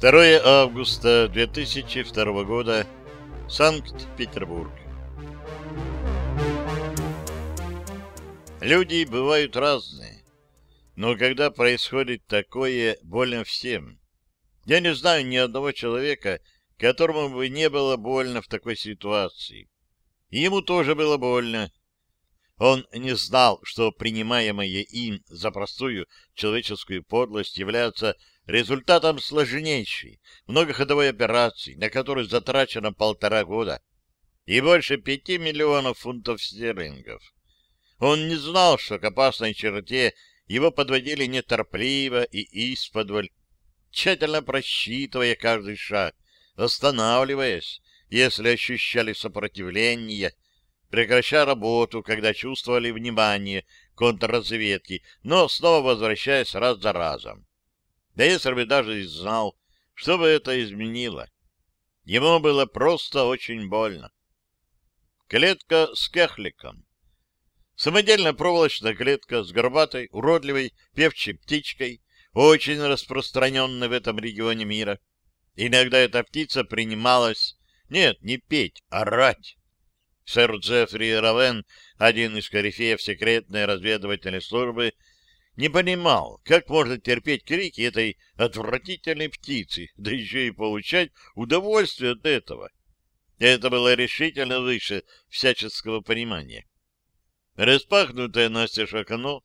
2 августа 2002 года. Санкт-Петербург. Люди бывают разные, но когда происходит такое, больно всем. Я не знаю ни одного человека, которому бы не было больно в такой ситуации. Ему тоже было больно. Он не знал, что принимаемое им за простую человеческую подлость является результатом сложнейшей многоходовой операции, на которую затрачено полтора года и больше пяти миллионов фунтов стерлингов. Он не знал, что к опасной черте его подводили неторпливо и исподволь, тщательно просчитывая каждый шаг, останавливаясь, если ощущали сопротивление, прекращая работу, когда чувствовали внимание контрразведки, но снова возвращаясь раз за разом. Да если бы даже и знал, что бы это изменило. Ему было просто очень больно. Клетка с кехликом. Самодельная проволочная клетка с горбатой, уродливой, певчей птичкой, очень распространенной в этом регионе мира. Иногда эта птица принималась, нет, не петь, а рать. Сэр Джеффри Равен, один из корифеев секретной разведывательной службы, не понимал, как можно терпеть крики этой отвратительной птицы, да еще и получать удовольствие от этого. Это было решительно выше всяческого понимания. Распахнутое настежь окно,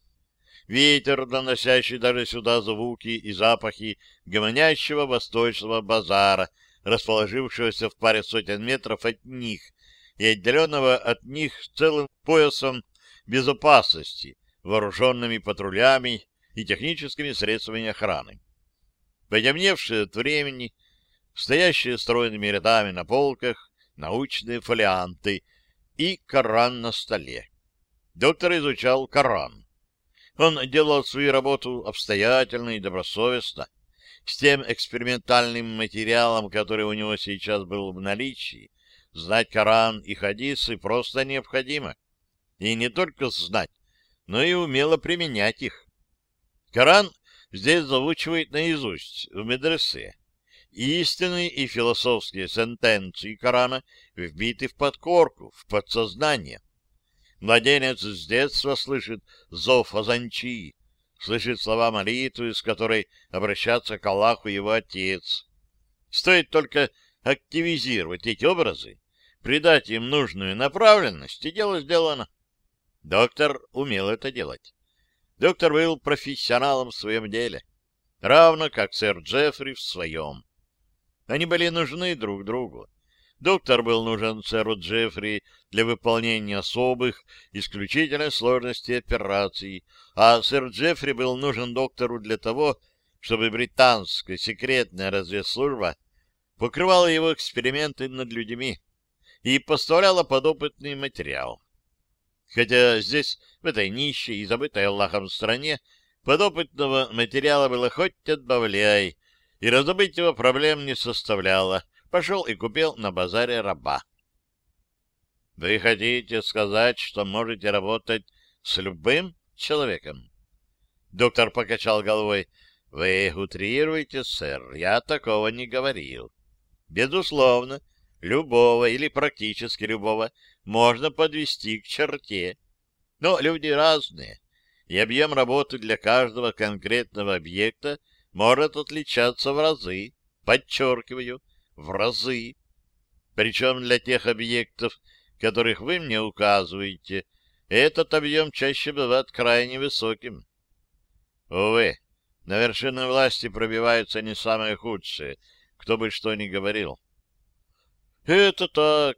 ветер, доносящий даже сюда звуки и запахи гомонящего восточного базара, расположившегося в паре сотен метров от них и отделенного от них целым поясом безопасности, вооруженными патрулями и техническими средствами охраны. Потемневшие от времени, стоящие стройными рядами на полках, научные фолианты и Коран на столе. Доктор изучал Коран. Он делал свою работу обстоятельно и добросовестно, с тем экспериментальным материалом, который у него сейчас был в наличии. Знать Коран и хадисы просто необходимо. И не только знать, но и умело применять их. Коран здесь заучивает наизусть в медресе. Истинные и философские сентенции Корана вбиты в подкорку, в подсознание. Младенец с детства слышит зов Азанчи, слышит слова молитвы, с которой обращаться к Аллаху его отец. Стоит только активизировать эти образы, придать им нужную направленность, и дело сделано. Доктор умел это делать. Доктор был профессионалом в своем деле, равно как сэр Джеффри в своем. Они были нужны друг другу. Доктор был нужен сэру Джеффри для выполнения особых, исключительной сложности операций, а сэр Джеффри был нужен доктору для того, чтобы британская секретная разведслужба покрывала его эксперименты над людьми и поставляла подопытный материал. Хотя здесь, в этой нищей и забытой Аллахом стране, подопытного материала было хоть отбавляй, и раздобыть его проблем не составляло. Пошел и купил на базаре раба. Вы хотите сказать, что можете работать с любым человеком? Доктор покачал головой. Вы утрируете, сэр, я такого не говорил. Безусловно, любого или практически любого можно подвести к черте. Но люди разные, и объем работы для каждого конкретного объекта может отличаться в разы, подчеркиваю, в разы. Причем для тех объектов, которых вы мне указываете, этот объем чаще бывает крайне высоким. Увы, на вершины власти пробиваются не самые худшие, кто бы что ни говорил. Это так.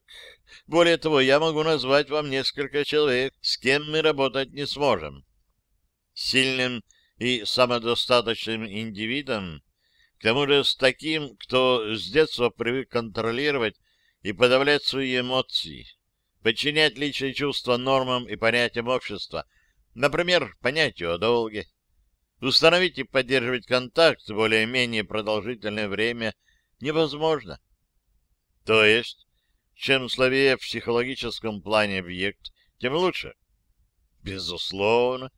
Более того, я могу назвать вам несколько человек, с кем мы работать не сможем. Сильным и самодостаточным индивидом, к тому же с таким, кто с детства привык контролировать и подавлять свои эмоции, подчинять личные чувства нормам и понятиям общества, например, понятию о долге. Установить и поддерживать контакт более-менее продолжительное время невозможно. То есть, чем слабее в психологическом плане объект, тем лучше. Безусловно.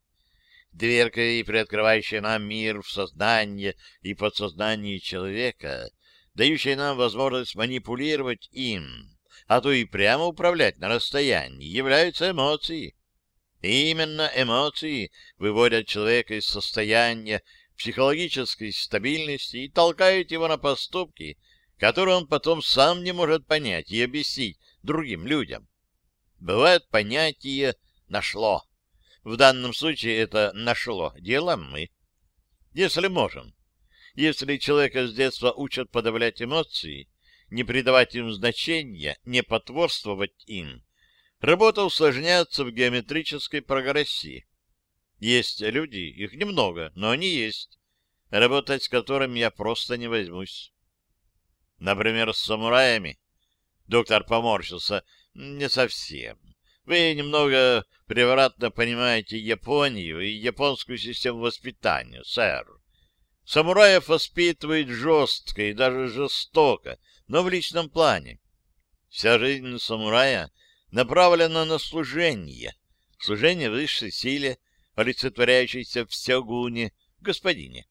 дверкой, приоткрывающей нам мир в сознание и подсознание человека, дающей нам возможность манипулировать им, а то и прямо управлять на расстоянии, являются эмоции. И именно эмоции выводят человека из состояния психологической стабильности и толкают его на поступки, которые он потом сам не может понять и объяснить другим людям. Бывает понятие «нашло». В данном случае это «нашло» делаем мы. Если можем. Если человека с детства учат подавлять эмоции, не придавать им значения, не потворствовать им, работа усложняется в геометрической прогрессии. Есть люди, их немного, но они есть, работать с которыми я просто не возьмусь. Например, с самураями. Доктор поморщился. Не совсем. Вы немного превратно понимаете Японию и японскую систему воспитания, сэр. Самураев воспитывают жестко и даже жестоко, но в личном плане. Вся жизнь самурая направлена на служение, служение высшей силе, олицетворяющейся в сёгуне, господине.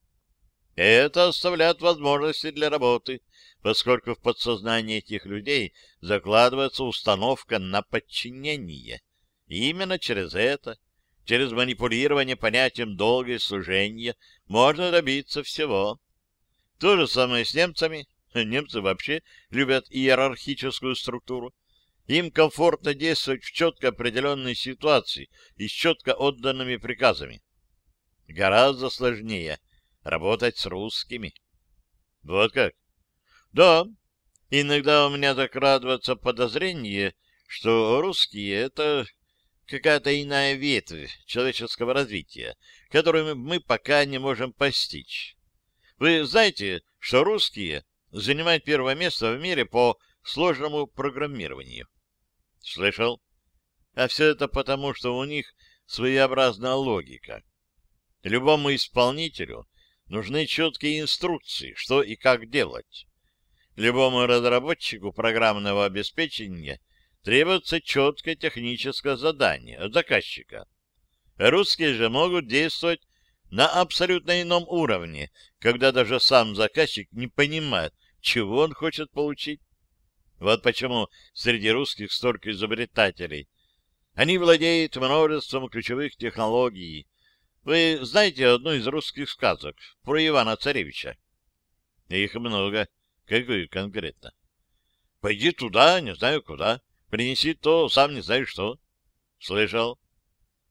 Это оставляет возможности для работы, поскольку в подсознании этих людей закладывается установка на подчинение. И именно через это, через манипулирование понятием долга и служения, можно добиться всего. То же самое с немцами. Немцы вообще любят иерархическую структуру. Им комфортно действовать в четко определенной ситуации и с четко отданными приказами. Гораздо сложнее работать с русскими. Вот как? Да, иногда у меня закрадывается подозрение, что русские — это какая-то иная ветвь человеческого развития, которую мы пока не можем постичь. Вы знаете, что русские занимают первое место в мире по сложному программированию? Слышал? А все это потому, что у них своеобразная логика. Любому исполнителю нужны четкие инструкции, что и как делать. Любому разработчику программного обеспечения требуется четкое техническое задание от заказчика. Русские же могут действовать на абсолютно ином уровне, когда даже сам заказчик не понимает, чего он хочет получить. Вот почему среди русских столько изобретателей. Они владеют множеством ключевых технологий. Вы знаете одну из русских сказок про Ивана Царевича? Их много. Какую конкретно? Пойди туда, не знаю куда. Принеси то, сам не знаю что. Слышал?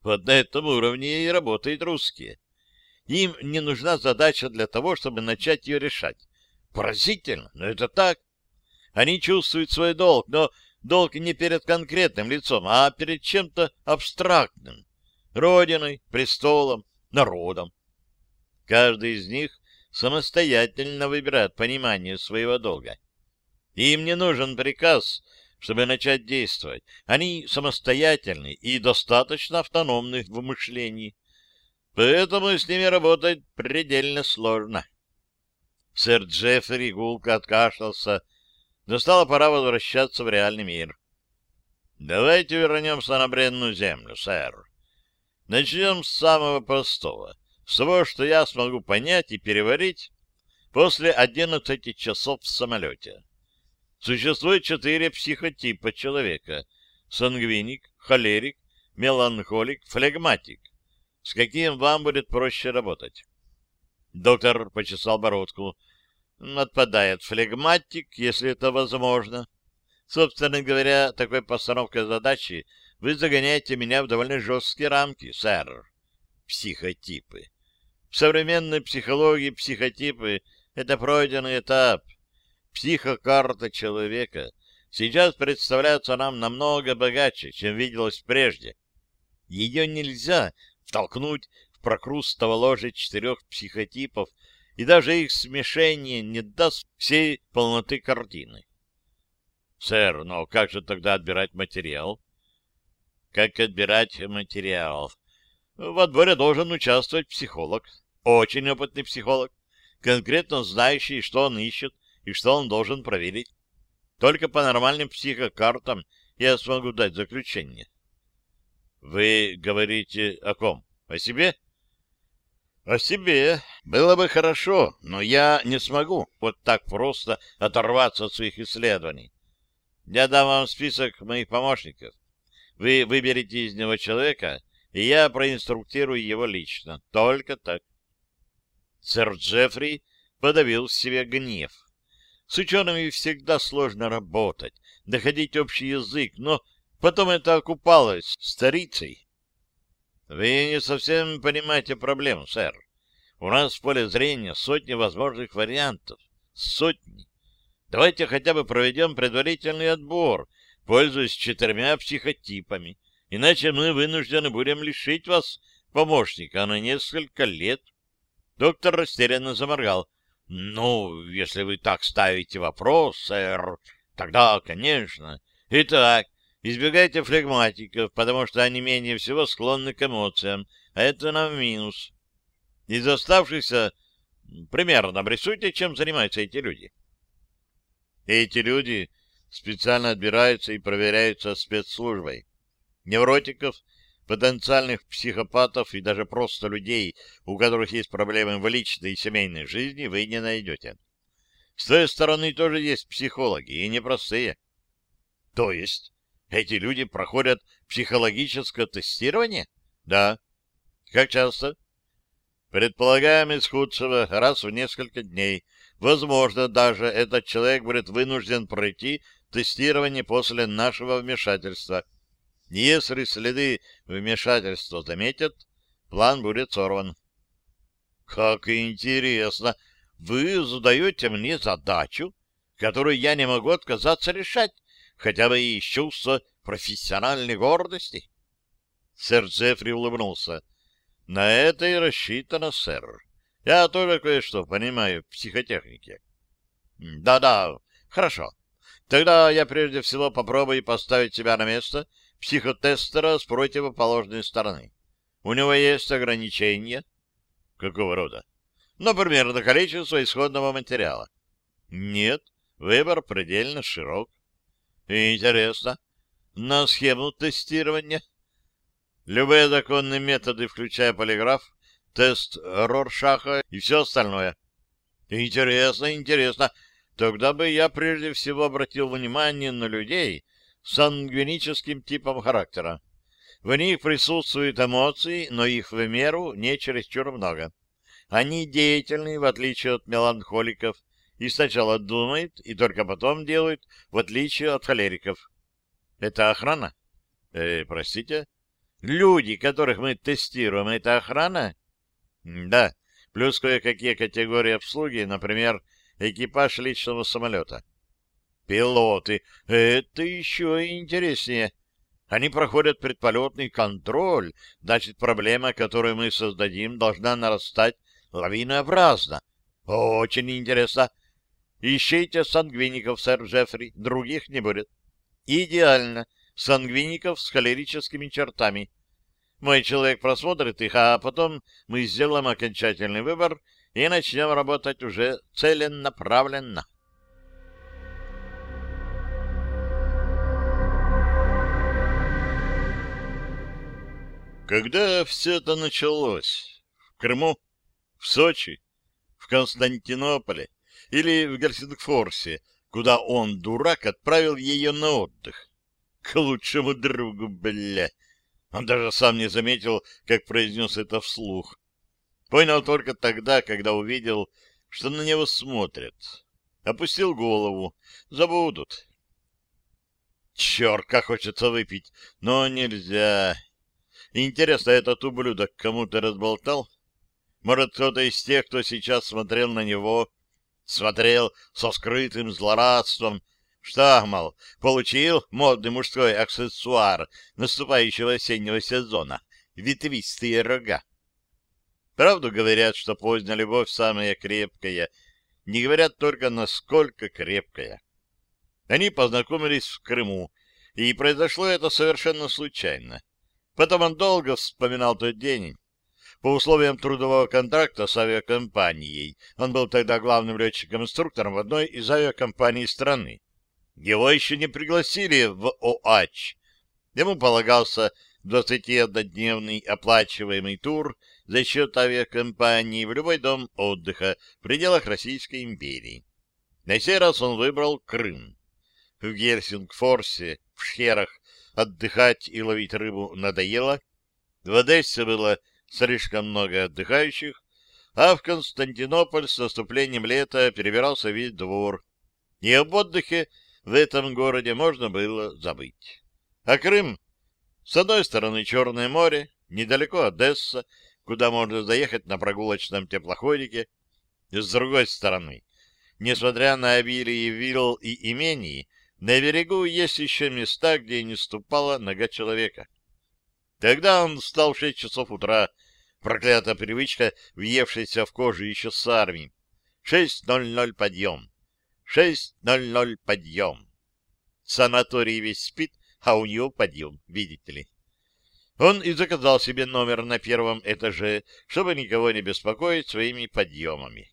Вот на этом уровне и работают русские. Им не нужна задача для того, чтобы начать ее решать. Поразительно, но это так. Они чувствуют свой долг, но долг не перед конкретным лицом, а перед чем-то абстрактным. Родиной, престолом, народом. Каждый из них самостоятельно выбирают понимание своего долга. Им не нужен приказ, чтобы начать действовать. Они самостоятельны и достаточно автономны в мышлении. Поэтому с ними работать предельно сложно. Сэр Джеффри гулко откашлялся. Настала пора возвращаться в реальный мир. Давайте вернемся на бренную землю, сэр. Начнем с самого простого — того, что я смогу понять и переварить после 11 часов в самолете. Существует четыре психотипа человека — сангвиник, холерик, меланхолик, флегматик. С каким вам будет проще работать? Доктор почесал бородку. Отпадает флегматик, если это возможно. Собственно говоря, такой постановкой задачи вы загоняете меня в довольно жесткие рамки, сэр. Психотипы. В современной психологии психотипы — это пройденный этап. Психокарта человека сейчас представляется нам намного богаче, чем виделось прежде. Ее нельзя втолкнуть в прокрустово ложе четырех психотипов, и даже их смешение не даст всей полноты картины. Сэр, но как же тогда отбирать материал? Как отбирать материал? В отборе должен участвовать психолог, очень опытный психолог, конкретно знающий, что он ищет и что он должен проверить. Только по нормальным психокартам я смогу дать заключение. Вы говорите о ком? О себе? О себе было бы хорошо, но я не смогу вот так просто оторваться от своих исследований. Я дам вам список моих помощников. Вы выберете из него человека, и я проинструктирую его лично. Только так. Сэр Джеффри подавил в себе гнев. С учеными всегда сложно работать, доходить общий язык, но потом это окупалось старицей. Вы не совсем понимаете проблему, сэр. У нас в поле зрения сотни возможных вариантов. Сотни. Давайте хотя бы проведем предварительный отбор, пользуясь четырьмя психотипами. Иначе мы вынуждены будем лишить вас помощника на несколько лет. Доктор растерянно заморгал. — Ну, если вы так ставите вопрос, сэр, тогда, конечно. Итак, избегайте флегматиков, потому что они менее всего склонны к эмоциям, а это нам минус. Из оставшихся примерно обрисуйте, чем занимаются эти люди. Эти люди специально отбираются и проверяются спецслужбой. Невротиков, потенциальных психопатов и даже просто людей, у которых есть проблемы в личной и семейной жизни, вы не найдете. С той стороны тоже есть психологи, и непростые. То есть эти люди проходят психологическое тестирование? Да. Как часто? Предполагаем из худшего раз в несколько дней. Возможно, даже этот человек будет вынужден пройти тестирование после нашего вмешательства. Если следы вмешательства заметят, план будет сорван. Как интересно! Вы задаете мне задачу, которую я не могу отказаться решать, хотя бы и из чувства профессиональной гордости. Сэр Джеффри улыбнулся. На это и рассчитано, сэр. Я тоже кое-что понимаю в психотехнике. Да-да, хорошо. Тогда я прежде всего попробую поставить себя на место психотестера с противоположной стороны. У него есть ограничения. Какого рода? Например, на количество исходного материала. Нет, выбор предельно широк. Интересно. На схему тестирования? Любые законные методы, включая полиграф, тест Роршаха и все остальное. Интересно, интересно. Тогда бы я прежде всего обратил внимание на людей сангвиническим типом характера. В них присутствуют эмоции, но их в меру не чересчур много. Они деятельны, в отличие от меланхоликов, и сначала думают, и только потом делают, в отличие от холериков. Это охрана? Э, простите? Люди, которых мы тестируем, это охрана? Да, плюс кое-какие категории обслуги, например, экипаж личного самолета. Пилоты. Это еще интереснее. Они проходят предполетный контроль. Значит, проблема, которую мы создадим, должна нарастать лавинообразно. Очень интересно. Ищите сангвиников, сэр Джеффри. Других не будет. Идеально сангвиников с холерическими чертами. Мой человек просмотрит их, а потом мы сделаем окончательный выбор и начнем работать уже целенаправленно. Когда все это началось? В Крыму? В Сочи? В Константинополе? Или в Гельсингфорсе, куда он, дурак, отправил ее на отдых? к лучшему другу, бля. Он даже сам не заметил, как произнес это вслух. Понял только тогда, когда увидел, что на него смотрят. Опустил голову. Забудут. Черт, как хочется выпить, но нельзя. Интересно, этот ублюдок кому-то разболтал? Может, кто-то из тех, кто сейчас смотрел на него, смотрел со скрытым злорадством, что, мол, получил модный мужской аксессуар наступающего осеннего сезона — ветвистые рога. Правду говорят, что поздняя любовь самая крепкая, не говорят только, насколько крепкая. Они познакомились в Крыму, и произошло это совершенно случайно. Потом он долго вспоминал тот день. По условиям трудового контракта с авиакомпанией, он был тогда главным летчиком-инструктором в одной из авиакомпаний страны. Его еще не пригласили в ОАЧ. Ему полагался 21-дневный оплачиваемый тур за счет авиакомпании в любой дом отдыха в пределах Российской империи. На сей раз он выбрал Крым. В Гельсингфорсе, в Шхерах отдыхать и ловить рыбу надоело. В Одессе было слишком много отдыхающих, а в Константинополь с наступлением лета перебирался весь двор. И об отдыхе в этом городе можно было забыть. А Крым? С одной стороны Черное море, недалеко Одесса, куда можно заехать на прогулочном теплоходике. С другой стороны, несмотря на обилие вилл и имений, на берегу есть еще места, где не ступала нога человека. Тогда он встал в шесть часов утра, проклятая привычка, въевшаяся в кожу еще с армии. Шесть ноль ноль подъем. Шесть ноль ноль подъем. Санаторий весь спит, а у него подъем, видите ли. Он и заказал себе номер на первом этаже, чтобы никого не беспокоить своими подъемами.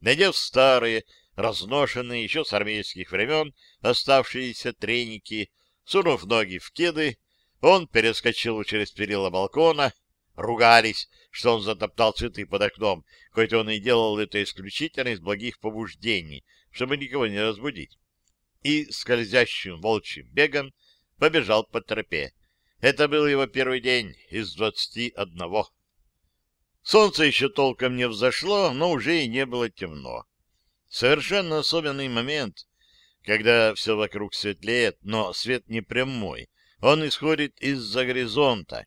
Надев старые, разношенные еще с армейских времен оставшиеся треники, сунув ноги в кеды, он перескочил через перила балкона, ругались, что он затоптал цветы под окном, хоть он и делал это исключительно из благих побуждений, чтобы никого не разбудить, и скользящим волчьим бегом побежал по тропе. Это был его первый день из двадцати одного. Солнце еще толком не взошло, но уже и не было темно. Совершенно особенный момент, когда все вокруг светлеет, но свет не прямой, он исходит из-за горизонта,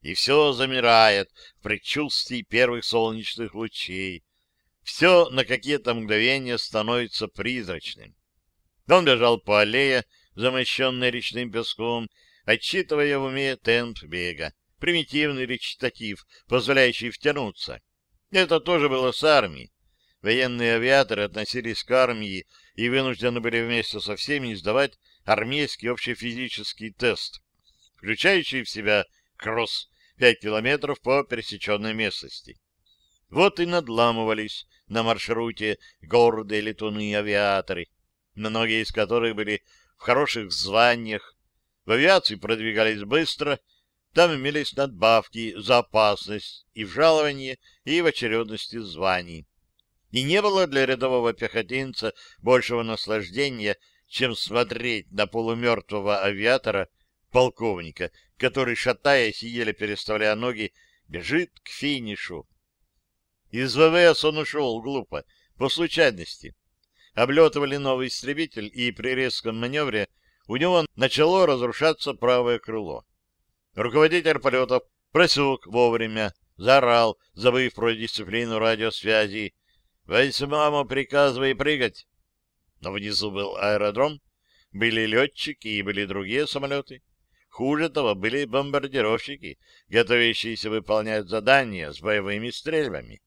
и все замирает в предчувствии первых солнечных лучей. Все на какие-то мгновения становится призрачным. Он бежал по аллее, замощенной речным песком, отчитывая в уме темп бега, примитивный речитатив, позволяющий втянуться. Это тоже было с армией. Военные авиаторы относились к армии и вынуждены были вместе со всеми сдавать армейский общефизический тест, включающий в себя кросс 5 километров по пересеченной местности. Вот и надламывались на маршруте гордые летуны-авиаторы, многие из которых были в хороших званиях, в авиации продвигались быстро, там имелись надбавки за опасность и в жаловании, и в очередности званий. И не было для рядового пехотинца большего наслаждения, чем смотреть на полумертвого авиатора, полковника, который, шатаясь и еле переставляя ноги, бежит к финишу. Из ВВС он ушел глупо, по случайности. Облетывали новый истребитель, и при резком маневре у него начало разрушаться правое крыло. Руководитель полетов просек вовремя, заорал, забыв про дисциплину радиосвязи. «Восьмому приказывай прыгать!» Но внизу был аэродром, были летчики и были другие самолеты. Хуже того, были бомбардировщики, готовящиеся выполнять задания с боевыми стрельбами.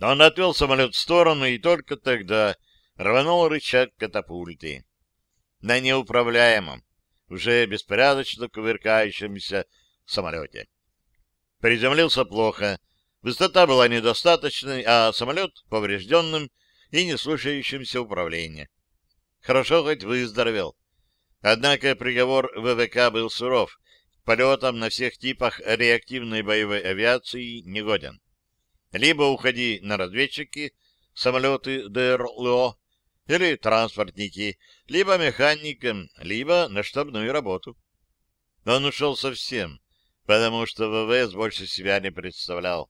Он отвел самолет в сторону, и только тогда рванул рычаг катапульты на неуправляемом, уже беспорядочно кувыркающемся самолете. Приземлился плохо, высота была недостаточной, а самолет поврежденным и не слушающимся управления. Хорошо хоть выздоровел. Однако приговор ВВК был суров, полетом на всех типах реактивной боевой авиации негоден. Либо уходи на разведчики, самолеты ДРЛО, или транспортники, либо механиком, либо на штабную работу. Он ушел совсем, потому что ВВС больше себя не представлял.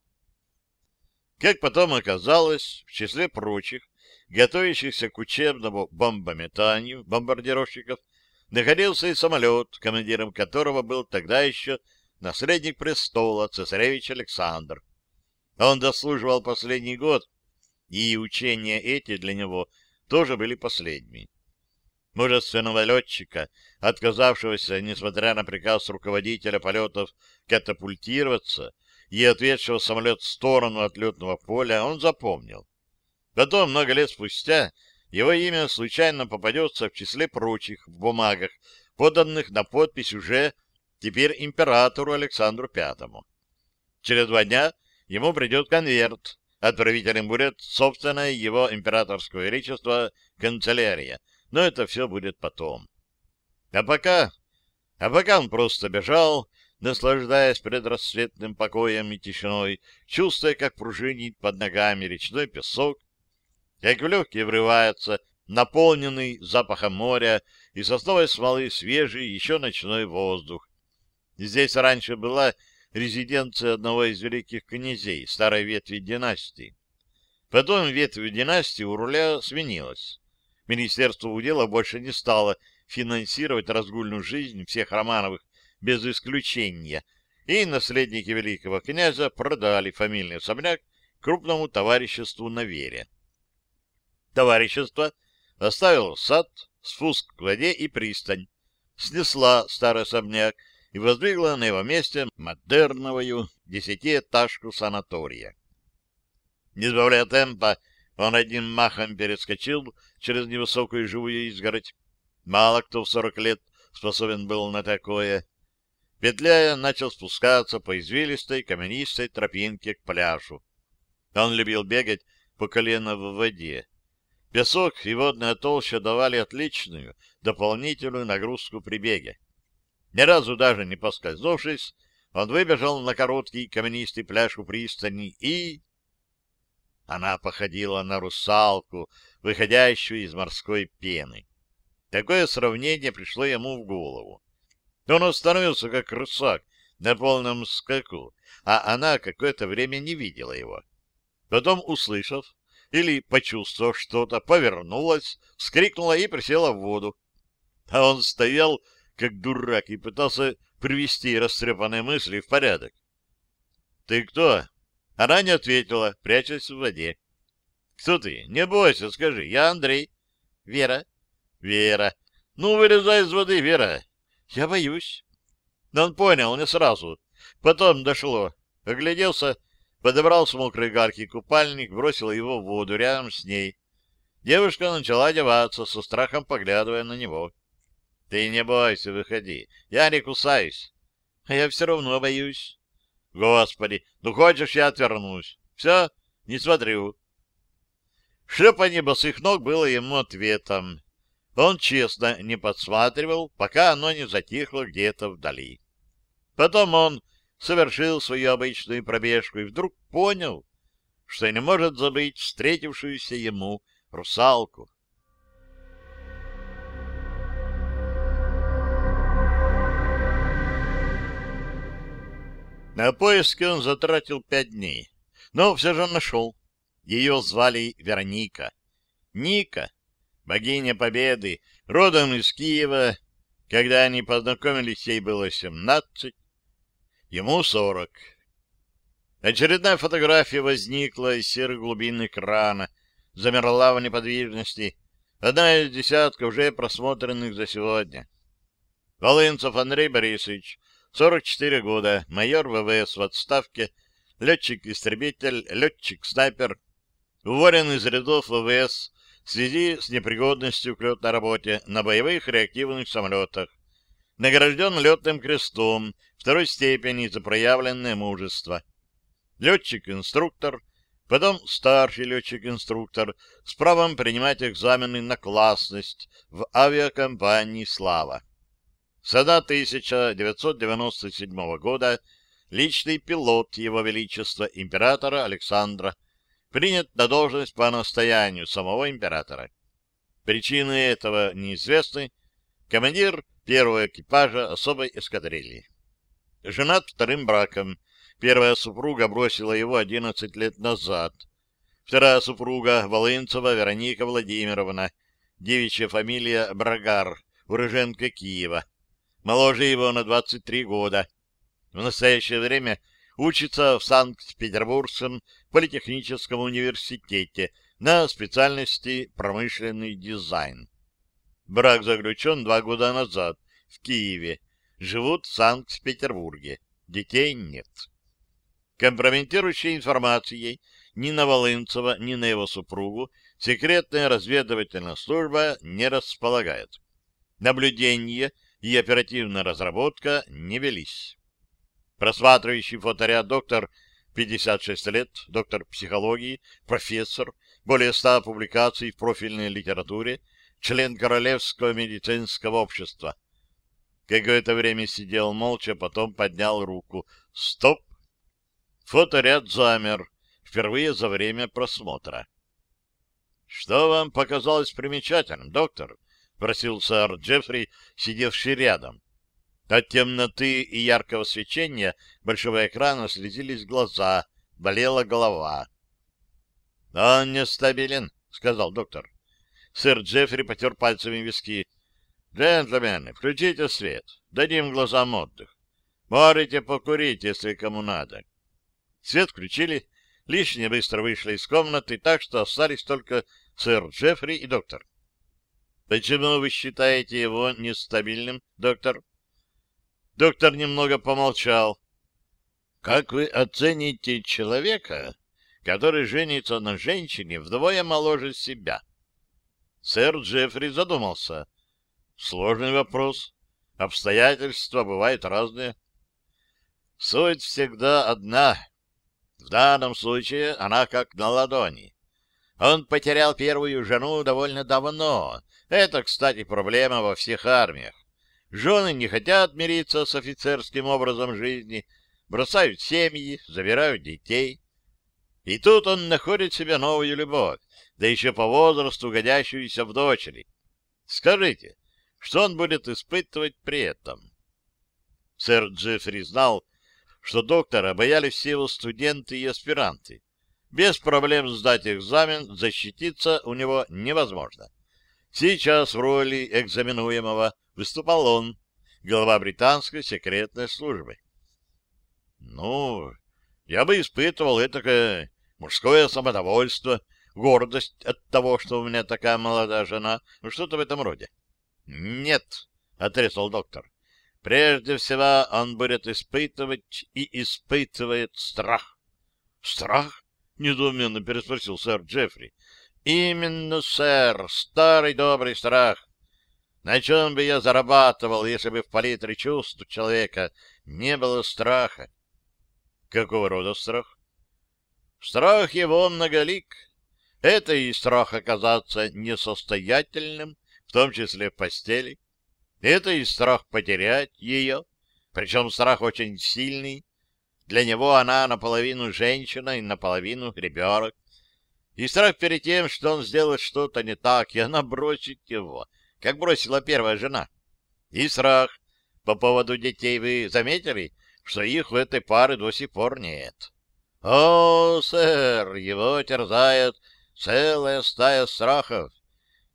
Как потом оказалось, в числе прочих, готовящихся к учебному бомбометанию бомбардировщиков, находился и самолет, командиром которого был тогда еще наследник престола, цесаревич Александр. Он дослуживал последний год, и учения эти для него — тоже были последними. Мужественного летчика, отказавшегося, несмотря на приказ руководителя полетов, катапультироваться и отведшего самолет в сторону от летного поля, он запомнил. Потом, много лет спустя, его имя случайно попадется в числе прочих в бумагах, поданных на подпись уже теперь императору Александру Пятому. Через два дня ему придет конверт, Отправителем будет собственное его императорское величество канцелярия, но это все будет потом. А пока... А пока он просто бежал, наслаждаясь предрассветным покоем и тишиной, чувствуя, как пружинит под ногами речной песок, как в легкие врывается наполненный запахом моря и сосновой смолы свежий еще ночной воздух. Здесь раньше была резиденция одного из великих князей старой ветви династии. Потом ветвь династии у руля сменилась. Министерство удела больше не стало финансировать разгульную жизнь всех Романовых без исключения, и наследники великого князя продали фамильный особняк крупному товариществу на вере. Товарищество оставило сад, спуск к воде и пристань, снесла старый особняк и воздвигла на его месте модерновую десятиэтажку санатория. Не сбавляя темпа, он одним махом перескочил через невысокую живую изгородь. Мало кто в сорок лет способен был на такое. Петляя, начал спускаться по извилистой каменистой тропинке к пляжу. Он любил бегать по колено в воде. Песок и водная толща давали отличную дополнительную нагрузку при беге. Ни разу даже не поскользнувшись, он выбежал на короткий каменистый пляж у пристани и... Она походила на русалку, выходящую из морской пены. Такое сравнение пришло ему в голову. Он остановился, как рысак, на полном скаку, а она какое-то время не видела его. Потом, услышав или почувствовав что-то, повернулась, вскрикнула и присела в воду. А он стоял, как дурак, и пытался привести растрепанные мысли в порядок. — Ты кто? Она не ответила, прячась в воде. — Кто ты? Не бойся, скажи. Я Андрей. — Вера. — Вера. — Ну, вылезай из воды, Вера. — Я боюсь. Но он понял не сразу. Потом дошло. Огляделся, подобрал с мокрой гарки купальник, бросил его в воду рядом с ней. Девушка начала одеваться, со страхом поглядывая на него. — Ты не бойся, выходи. Я не кусаюсь. — А я все равно боюсь. — Господи, ну хочешь, я отвернусь. Все, не смотрю. Шлепанье босых ног было ему ответом. Он честно не подсматривал, пока оно не затихло где-то вдали. Потом он совершил свою обычную пробежку и вдруг понял, что не может забыть встретившуюся ему русалку. На поиски он затратил пять дней, но все же нашел. Ее звали Вероника. Ника, богиня Победы, родом из Киева. Когда они познакомились, ей было семнадцать, ему сорок. Очередная фотография возникла из серых глубин экрана, замерла в неподвижности. Одна из десятка уже просмотренных за сегодня. Волынцев Андрей Борисович, 44 года, майор ВВС в отставке, летчик-истребитель, летчик-снайпер, уволен из рядов ВВС в связи с непригодностью к летной работе на боевых реактивных самолетах. Награжден летным крестом второй степени за проявленное мужество. Летчик-инструктор, потом старший летчик-инструктор с правом принимать экзамены на классность в авиакомпании «Слава». Сада 1997 года личный пилот Его Величества императора Александра, принят на должность по настоянию самого императора. Причины этого неизвестны. Командир первого экипажа особой эскадрильи. Женат вторым браком. Первая супруга бросила его 11 лет назад. Вторая супруга Волынцева Вероника Владимировна, девичья фамилия Брагар, уроженка Киева моложе его на 23 года. В настоящее время учится в Санкт-Петербургском политехническом университете на специальности промышленный дизайн. Брак заключен два года назад в Киеве. Живут в Санкт-Петербурге. Детей нет. Компрометирующей информацией ни на Волынцева, ни на его супругу секретная разведывательная служба не располагает. Наблюдение – и оперативная разработка не велись. Просматривающий фоторяд доктор 56 лет, доктор психологии, профессор, более ста публикаций в профильной литературе, член Королевского медицинского общества. Какое-то время сидел молча, потом поднял руку. Стоп! Фоторяд замер, впервые за время просмотра. — Что вам показалось примечательным, доктор? — просил сэр Джеффри, сидевший рядом. От темноты и яркого свечения большого экрана слезились глаза, болела голова. — Он нестабилен, — сказал доктор. Сэр Джеффри потер пальцами виски. — Джентльмены, включите свет, дадим глазам отдых. Можете покурить, если кому надо. Свет включили, лишние быстро вышли из комнаты, так что остались только сэр Джеффри и доктор. — Почему вы считаете его нестабильным, доктор? Доктор немного помолчал. — Как вы оцените человека, который женится на женщине вдвое моложе себя? Сэр Джеффри задумался. Сложный вопрос. Обстоятельства бывают разные. Суть всегда одна. В данном случае она как на ладони. Он потерял первую жену довольно давно. Это, кстати, проблема во всех армиях. Жены не хотят мириться с офицерским образом жизни, бросают семьи, забирают детей. И тут он находит себе новую любовь, да еще по возрасту годящуюся в дочери. Скажите, что он будет испытывать при этом? Сэр Джеффри знал, что доктора боялись все его студенты и аспиранты. Без проблем сдать экзамен, защититься у него невозможно. Сейчас в роли экзаменуемого выступал он, глава британской секретной службы. Ну, я бы испытывал это мужское самодовольство, гордость от того, что у меня такая молодая жена, ну что-то в этом роде. Нет, отрезал доктор. Прежде всего он будет испытывать и испытывает страх. Страх? Недоуменно переспросил сэр Джеффри. Именно, сэр, старый добрый страх. На чем бы я зарабатывал, если бы в палитре чувств человека не было страха? Какого рода страх? Страх его многолик. Это и страх оказаться несостоятельным, в том числе в постели. Это и страх потерять ее, причем страх очень сильный. Для него она наполовину женщина и наполовину ребенок. И страх перед тем, что он сделает что-то не так, и она бросит его, как бросила первая жена. И страх по поводу детей вы заметили, что их у этой пары до сих пор нет. О, сэр, его терзает целая стая страхов,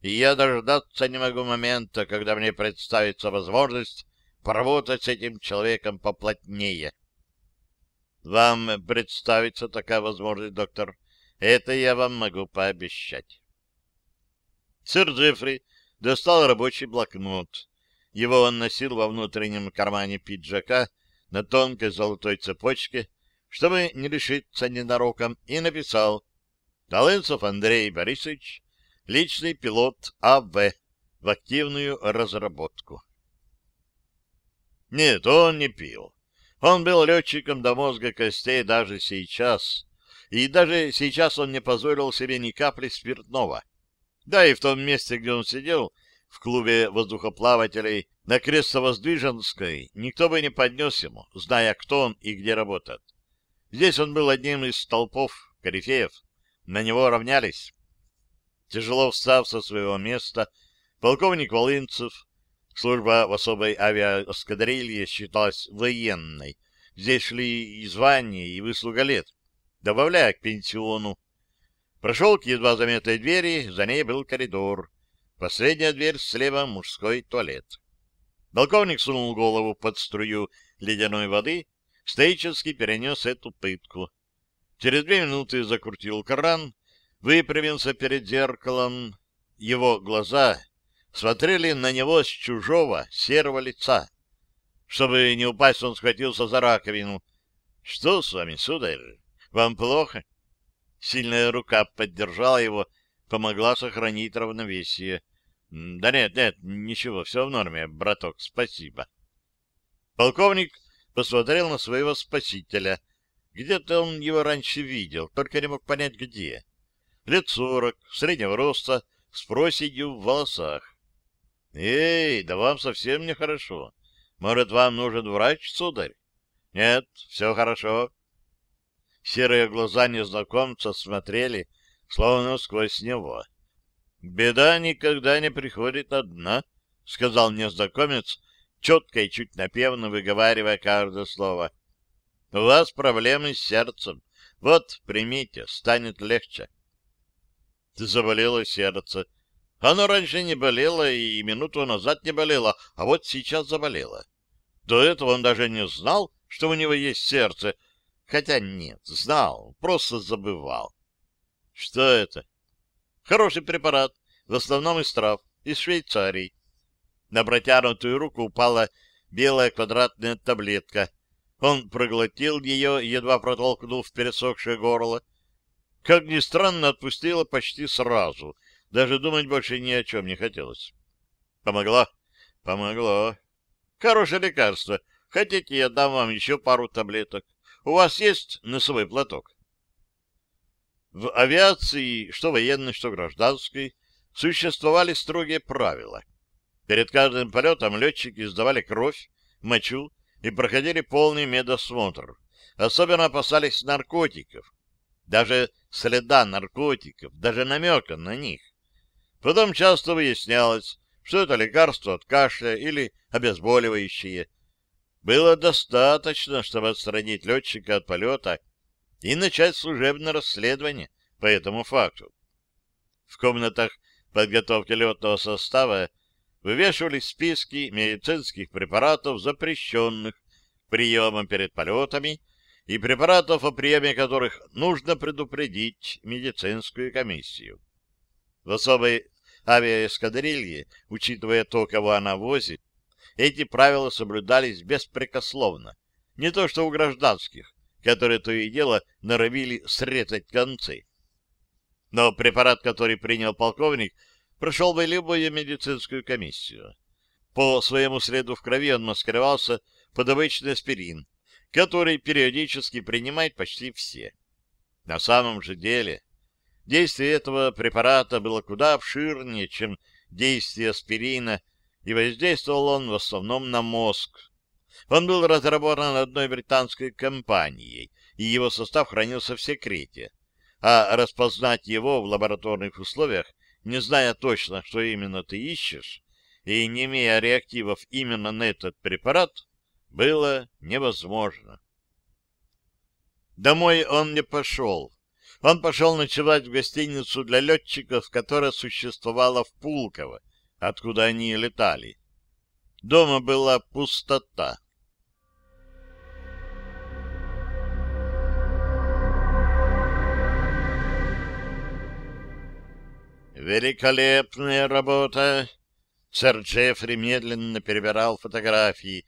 и я дождаться не могу момента, когда мне представится возможность поработать с этим человеком поплотнее. Вам представится такая возможность, доктор. Это я вам могу пообещать. Сэр Джеффри достал рабочий блокнот. Его он носил во внутреннем кармане пиджака на тонкой золотой цепочке, чтобы не лишиться ненароком, и написал «Талынцев Андрей Борисович, личный пилот АВ в активную разработку». Нет, он не пил. Он был летчиком до мозга костей даже сейчас. И даже сейчас он не позволил себе ни капли спиртного. Да и в том месте, где он сидел, в клубе воздухоплавателей на Крестовоздвиженской, никто бы не поднес ему, зная, кто он и где работает. Здесь он был одним из столпов, корифеев. На него равнялись. Тяжело встав со своего места, полковник Волынцев, служба в особой авиаэскадрилье считалась военной. Здесь шли и звания, и выслуга лет, добавляя к пенсиону. Прошел к едва заметной двери, за ней был коридор. Последняя дверь слева — мужской туалет. Полковник сунул голову под струю ледяной воды, стоически перенес эту пытку. Через две минуты закрутил кран, выпрямился перед зеркалом. Его глаза смотрели на него с чужого серого лица. Чтобы не упасть, он схватился за раковину. — Что с вами, сударь? Вам плохо? Сильная рука поддержала его, помогла сохранить равновесие. Да нет, нет, ничего, все в норме, браток, спасибо. Полковник посмотрел на своего спасителя. Где-то он его раньше видел, только не мог понять, где. Лет сорок, среднего роста, с проседью в волосах. «Эй, да вам совсем нехорошо. Может, вам нужен врач, сударь? Нет, все хорошо. Серые глаза незнакомца смотрели, словно сквозь него. Беда никогда не приходит одна, — сказал незнакомец, четко и чуть напевно выговаривая каждое слово. — У вас проблемы с сердцем. Вот, примите, станет легче. Заболело сердце. Оно раньше не болело и минуту назад не болело, а вот сейчас заболело. До этого он даже не знал, что у него есть сердце, хотя нет, знал, просто забывал. Что это? Хороший препарат, в основном из трав, из Швейцарии. На протянутую руку упала белая квадратная таблетка. Он проглотил ее, едва протолкнув пересохшее горло. Как ни странно, отпустила почти сразу. Даже думать больше ни о чем не хотелось. Помогло? Помогло. Хорошее лекарство. Хотите, я дам вам еще пару таблеток? У вас есть носовой платок? В авиации, что военной, что гражданской, существовали строгие правила. Перед каждым полетом летчики сдавали кровь, мочу и проходили полный медосмотр. Особенно опасались наркотиков. Даже следа наркотиков, даже намека на них. Потом часто выяснялось, что это лекарство от кашля или обезболивающее. Было достаточно, чтобы отстранить летчика от полета и начать служебное расследование по этому факту. В комнатах подготовки летного состава вывешивались списки медицинских препаратов, запрещенных приемом перед полетами, и препаратов, о приеме которых нужно предупредить медицинскую комиссию. В особой авиаэскадрилье, учитывая то, кого она возит, эти правила соблюдались беспрекословно. Не то что у гражданских, которые то и дело норовили срезать концы. Но препарат, который принял полковник, прошел бы любую медицинскую комиссию. По своему следу в крови он маскировался под обычный аспирин, который периодически принимают почти все. На самом же деле, действие этого препарата было куда обширнее, чем действие аспирина, и воздействовал он в основном на мозг, он был разработан одной британской компанией, и его состав хранился в секрете. А распознать его в лабораторных условиях, не зная точно, что именно ты ищешь, и не имея реактивов именно на этот препарат, было невозможно. Домой он не пошел. Он пошел ночевать в гостиницу для летчиков, которая существовала в Пулково, откуда они летали. Дома была пустота. «Великолепная работа!» Сэр Джеффри медленно перебирал фотографии,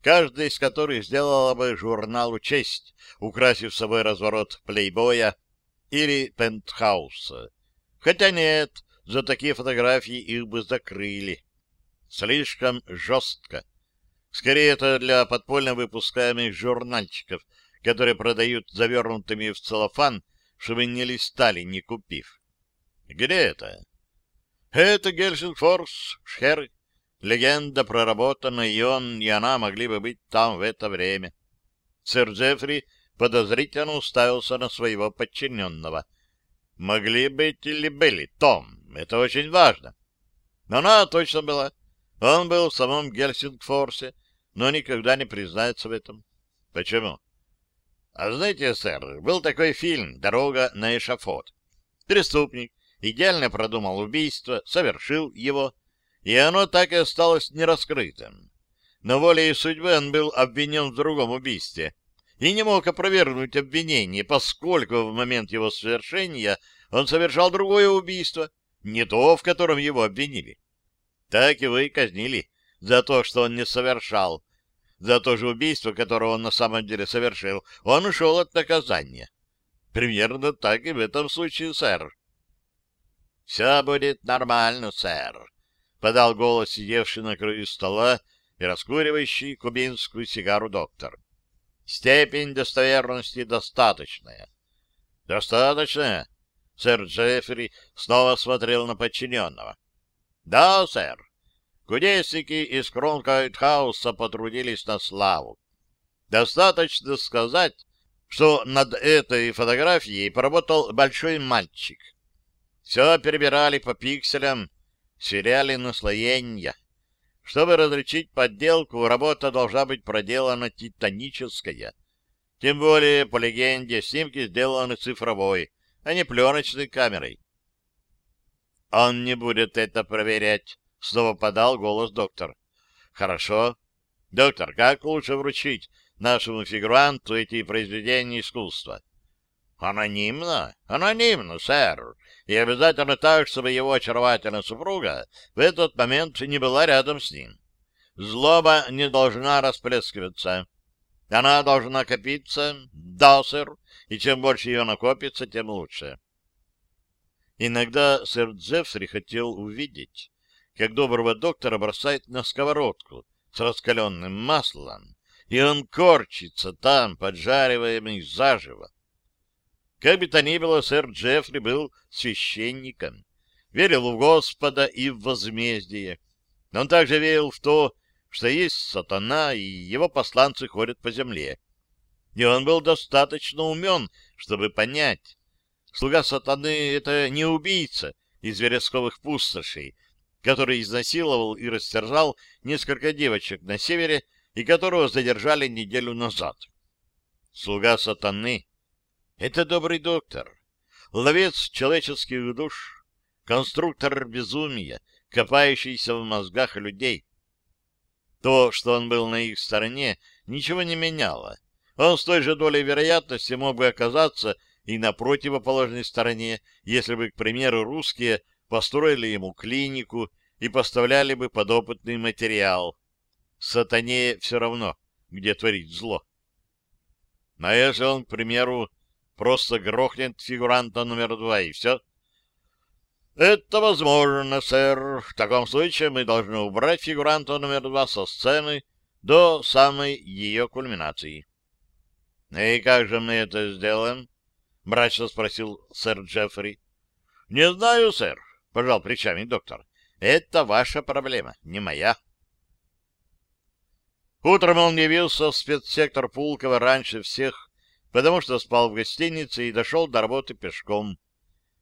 каждая из которых сделала бы журналу честь, украсив собой разворот плейбоя или пентхауса. Хотя нет, за такие фотографии их бы закрыли. Слишком жестко. Скорее, это для подпольно выпускаемых журнальчиков, которые продают завернутыми в целлофан, чтобы не листали, не купив. Где это? Это Гельсингфорс, Шхер. Легенда проработана, и он, и она могли бы быть там в это время. Сэр Джеффри подозрительно уставился на своего подчиненного. Могли быть или были, Том, это очень важно. Но она точно была. Он был в самом Гельсингфорсе, но никогда не признается в этом. Почему? А знаете, сэр, был такой фильм «Дорога на эшафот». Преступник идеально продумал убийство, совершил его, и оно так и осталось нераскрытым. Но волей судьбы он был обвинен в другом убийстве и не мог опровергнуть обвинение, поскольку в момент его совершения он совершал другое убийство, не то, в котором его обвинили. Так его и казнили за то, что он не совершал. За то же убийство, которое он на самом деле совершил, он ушел от наказания. Примерно так и в этом случае, сэр. — Все будет нормально, сэр, — подал голос сидевший на краю стола и раскуривающий кубинскую сигару доктор. — Степень достоверности достаточная. — Достаточная? Сэр Джеффри снова смотрел на подчиненного. — Да, сэр. Кудесники из Кронкайтхауса потрудились на славу. Достаточно сказать, что над этой фотографией поработал большой мальчик. Все перебирали по пикселям, сверяли наслоения. Чтобы различить подделку, работа должна быть проделана титаническая. Тем более, по легенде, снимки сделаны цифровой, а не пленочной камерой. «Он не будет это проверять», — снова подал голос доктор. «Хорошо. Доктор, как лучше вручить нашему фигуранту эти произведения искусства?» «Анонимно? Анонимно, сэр. И обязательно так, чтобы его очаровательная супруга в этот момент не была рядом с ним. Злоба не должна расплескиваться. Она должна копиться, да, сэр, и чем больше ее накопится, тем лучше». Иногда сэр Джеффри хотел увидеть, как доброго доктора бросает на сковородку с раскаленным маслом, и он корчится там, поджариваемый заживо. Как бы то ни было, сэр Джеффри был священником, верил в Господа и в возмездие. Но он также верил в то, что есть сатана, и его посланцы ходят по земле. И он был достаточно умен, чтобы понять. Слуга сатаны — это не убийца из вересковых пустошей, который изнасиловал и растерзал несколько девочек на севере и которого задержали неделю назад. Слуга сатаны это добрый доктор, ловец человеческих душ, конструктор безумия, копающийся в мозгах людей. То, что он был на их стороне, ничего не меняло. Он с той же долей вероятности мог бы оказаться и на противоположной стороне, если бы, к примеру, русские построили ему клинику и поставляли бы подопытный материал. Сатане все равно, где творить зло. Но если он, к примеру, просто грохнет фигуранта номер два, и все. Это возможно, сэр. В таком случае мы должны убрать фигуранта номер два со сцены до самой ее кульминации. — И как же мы это сделаем? — мрачно спросил сэр Джеффри. — Не знаю, сэр, — пожал плечами доктор. — Это ваша проблема, не моя. Утром он явился в спецсектор Пулково раньше всех потому что спал в гостинице и дошел до работы пешком.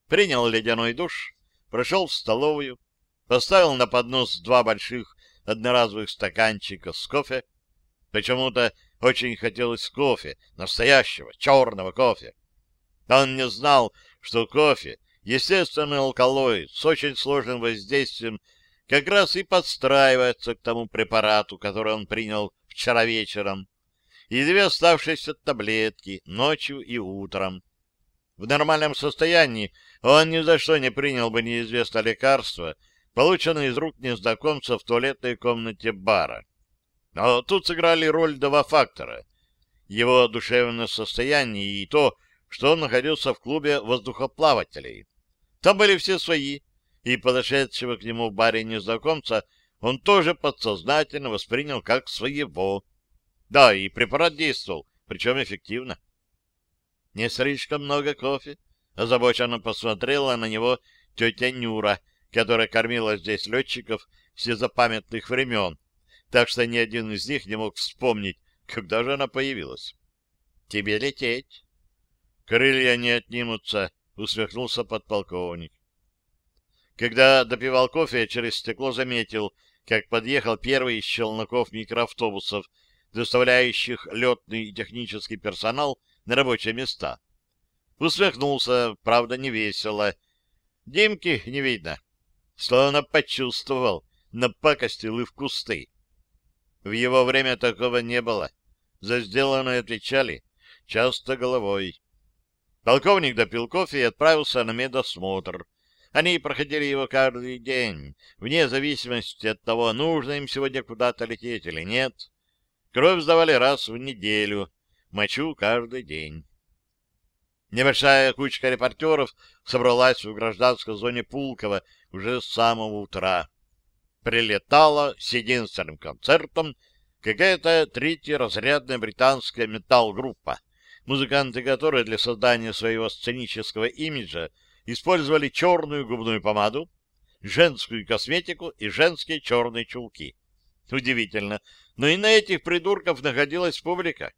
Принял ледяной душ, прошел в столовую, поставил на поднос два больших одноразовых стаканчика с кофе. Почему-то очень хотелось кофе, настоящего, черного кофе. Он не знал, что кофе, естественный алкалоид с очень сложным воздействием, как раз и подстраивается к тому препарату, который он принял вчера вечером и две оставшиеся таблетки ночью и утром. В нормальном состоянии он ни за что не принял бы неизвестное лекарство, полученное из рук незнакомца в туалетной комнате бара. Но тут сыграли роль два фактора. Его душевное состояние и то, что он находился в клубе воздухоплавателей. Там были все свои, и подошедшего к нему в баре незнакомца он тоже подсознательно воспринял как своего. Да, и препарат действовал, причем эффективно. Не слишком много кофе. Озабоченно посмотрела на него тетя Нюра, которая кормила здесь летчиков с незапамятных времен, так что ни один из них не мог вспомнить, когда же она появилась. — Тебе лететь. — Крылья не отнимутся, — усмехнулся подполковник. Когда допивал кофе, через стекло заметил, как подъехал первый из челноков микроавтобусов доставляющих летный и технический персонал на рабочие места. Усмехнулся, правда, не весело. Димки не видно. Словно почувствовал, напакостил и в кусты. В его время такого не было. За сделанное отвечали, часто головой. Полковник допил кофе и отправился на медосмотр. Они проходили его каждый день, вне зависимости от того, нужно им сегодня куда-то лететь или нет. Кровь сдавали раз в неделю, мочу каждый день. Небольшая кучка репортеров собралась в гражданской зоне Пулково уже с самого утра. Прилетала с единственным концертом какая-то третьеразрядная британская металл-группа, музыканты которой для создания своего сценического имиджа использовали черную губную помаду, женскую косметику и женские черные чулки. Удивительно, но и на этих придурков находилась публика.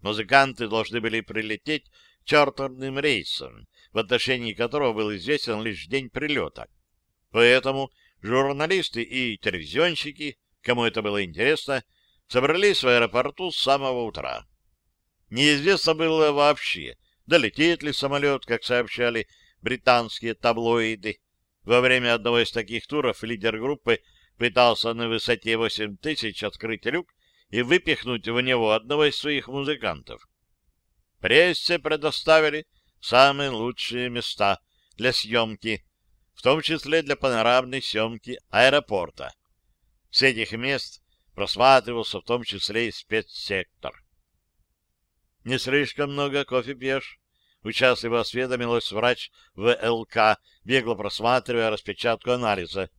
Музыканты должны были прилететь чартерным рейсом, в отношении которого был известен лишь день прилета. Поэтому журналисты и телевизионщики, кому это было интересно, собрались в аэропорту с самого утра. Неизвестно было вообще, долетит ли самолет, как сообщали британские таблоиды. Во время одного из таких туров лидер группы пытался на высоте 8 тысяч открыть люк и выпихнуть в него одного из своих музыкантов. Прессе предоставили самые лучшие места для съемки, в том числе для панорамной съемки аэропорта. С этих мест просматривался в том числе и спецсектор. «Не слишком много кофе пьешь?» Участливо осведомилась врач ВЛК, бегло просматривая распечатку анализа.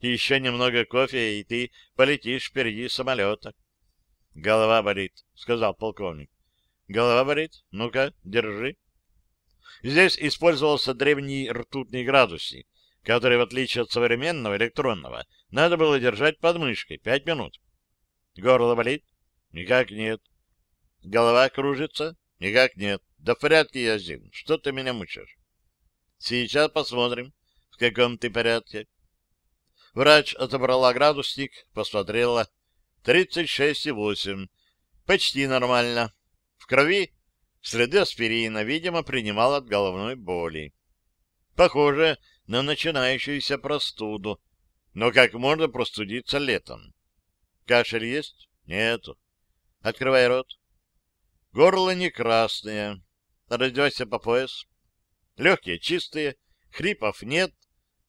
«Еще немного кофе, и ты полетишь впереди самолета». «Голова болит», — сказал полковник. Голова болит? Ну-ка, держи. Здесь использовался древний ртутный градусник, который, в отличие от современного электронного, надо было держать под мышкой пять минут. Горло болит? Никак нет. Голова кружится? Никак нет. Да в порядке, Язин. Что ты меня мучаешь? Сейчас посмотрим, в каком ты порядке. Врач отобрала градусник, посмотрела. Тридцать шесть и восемь. Почти нормально крови следы аспирина, видимо, принимал от головной боли. Похоже на начинающуюся простуду. Но как можно простудиться летом? Кашель есть? Нету. Открывай рот. Горло не красное. Раздевайся по пояс. Легкие чистые, хрипов нет,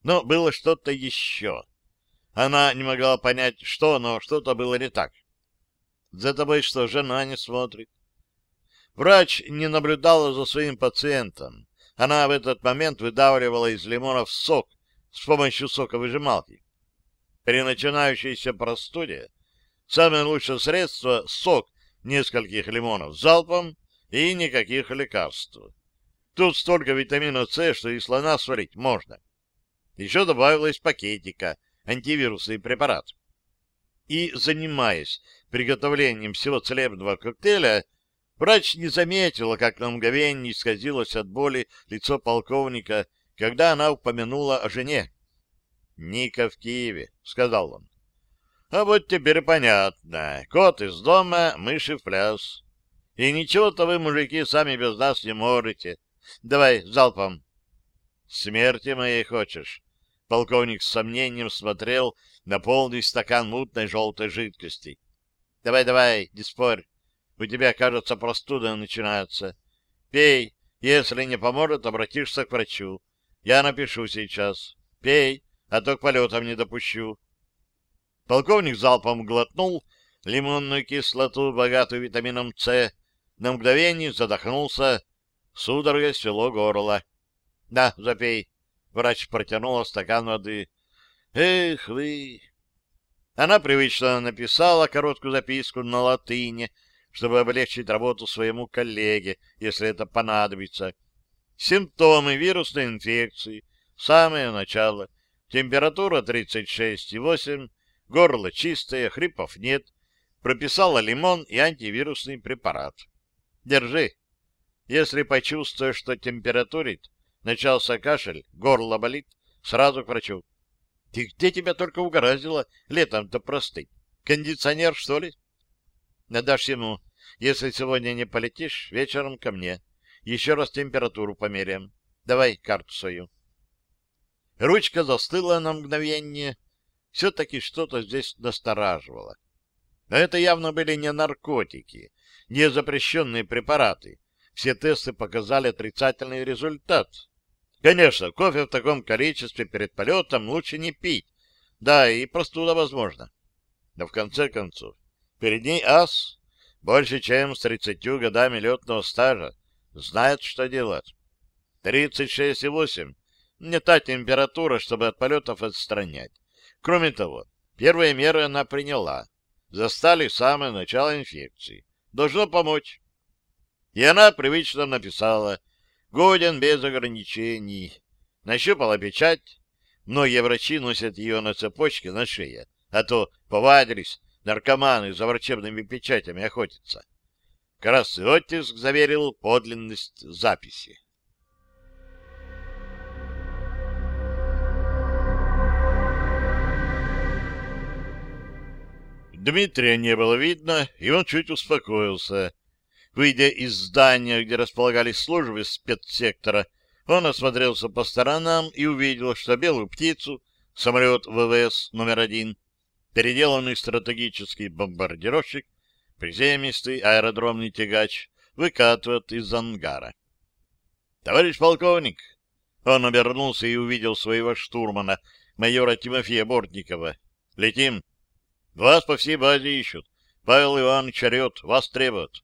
но было что-то еще. Она не могла понять, что, но что-то было не так. За тобой что, жена не смотрит? Врач не наблюдала за своим пациентом. Она в этот момент выдавливала из лимонов сок с помощью соковыжималки. При начинающейся простуде самое лучшее средство — сок нескольких лимонов залпом и никаких лекарств. Тут столько витамина С, что и слона сварить можно. Еще добавилось пакетика, антивирусный препарат. И, занимаясь приготовлением всего целебного коктейля, Врач не заметила, как на мгновение исказилось от боли лицо полковника, когда она упомянула о жене. «Ника в Киеве», — сказал он. «А вот теперь понятно. Кот из дома, мыши в пляс. И ничего-то вы, мужики, сами без нас не можете. Давай, залпом». «Смерти моей хочешь?» Полковник с сомнением смотрел на полный стакан мутной желтой жидкости. «Давай, давай, не спорь. У тебя, кажется, простуда начинается. Пей. Если не поможет, обратишься к врачу. Я напишу сейчас. Пей, а то к полетам не допущу. Полковник залпом глотнул лимонную кислоту, богатую витамином С. На мгновение задохнулся. Судорога свело горло. — Да, запей. Врач протянул стакан воды. — Эх вы! Она привычно написала короткую записку на латыни, чтобы облегчить работу своему коллеге, если это понадобится. Симптомы вирусной инфекции. Самое начало. Температура 36,8, горло чистое, хрипов нет. Прописала лимон и антивирусный препарат. Держи. Если почувствуешь, что температурит, начался кашель, горло болит, сразу к врачу. Ты где тебя только угораздило летом-то простыть? Кондиционер, что ли? Надашь ему, если сегодня не полетишь, вечером ко мне. Еще раз температуру померяем. Давай карту свою. Ручка застыла на мгновение. Все-таки что-то здесь настораживало. Но это явно были не наркотики, не запрещенные препараты. Все тесты показали отрицательный результат. Конечно, кофе в таком количестве перед полетом лучше не пить. Да, и простуда возможно. Но в конце концов, Перед ней ас, больше чем с тридцатью годами летного стажа, знает, что делать. Тридцать шесть и восемь — не та температура, чтобы от полетов отстранять. Кроме того, первые меры она приняла. Застали самое начало инфекции. Должно помочь. И она привычно написала «Годен без ограничений». Нащупала печать. Многие врачи носят ее на цепочке на шее, а то повадились наркоманы за врачебными печатями охотятся. Красный оттиск заверил подлинность записи. Дмитрия не было видно, и он чуть успокоился. Выйдя из здания, где располагались службы спецсектора, он осмотрелся по сторонам и увидел, что белую птицу, самолет ВВС номер один, переделанный стратегический бомбардировщик, приземистый аэродромный тягач, выкатывает из ангара. — Товарищ полковник! Он обернулся и увидел своего штурмана, майора Тимофея Бортникова. — Летим! Вас по всей базе ищут. Павел Иванович орет, вас требуют.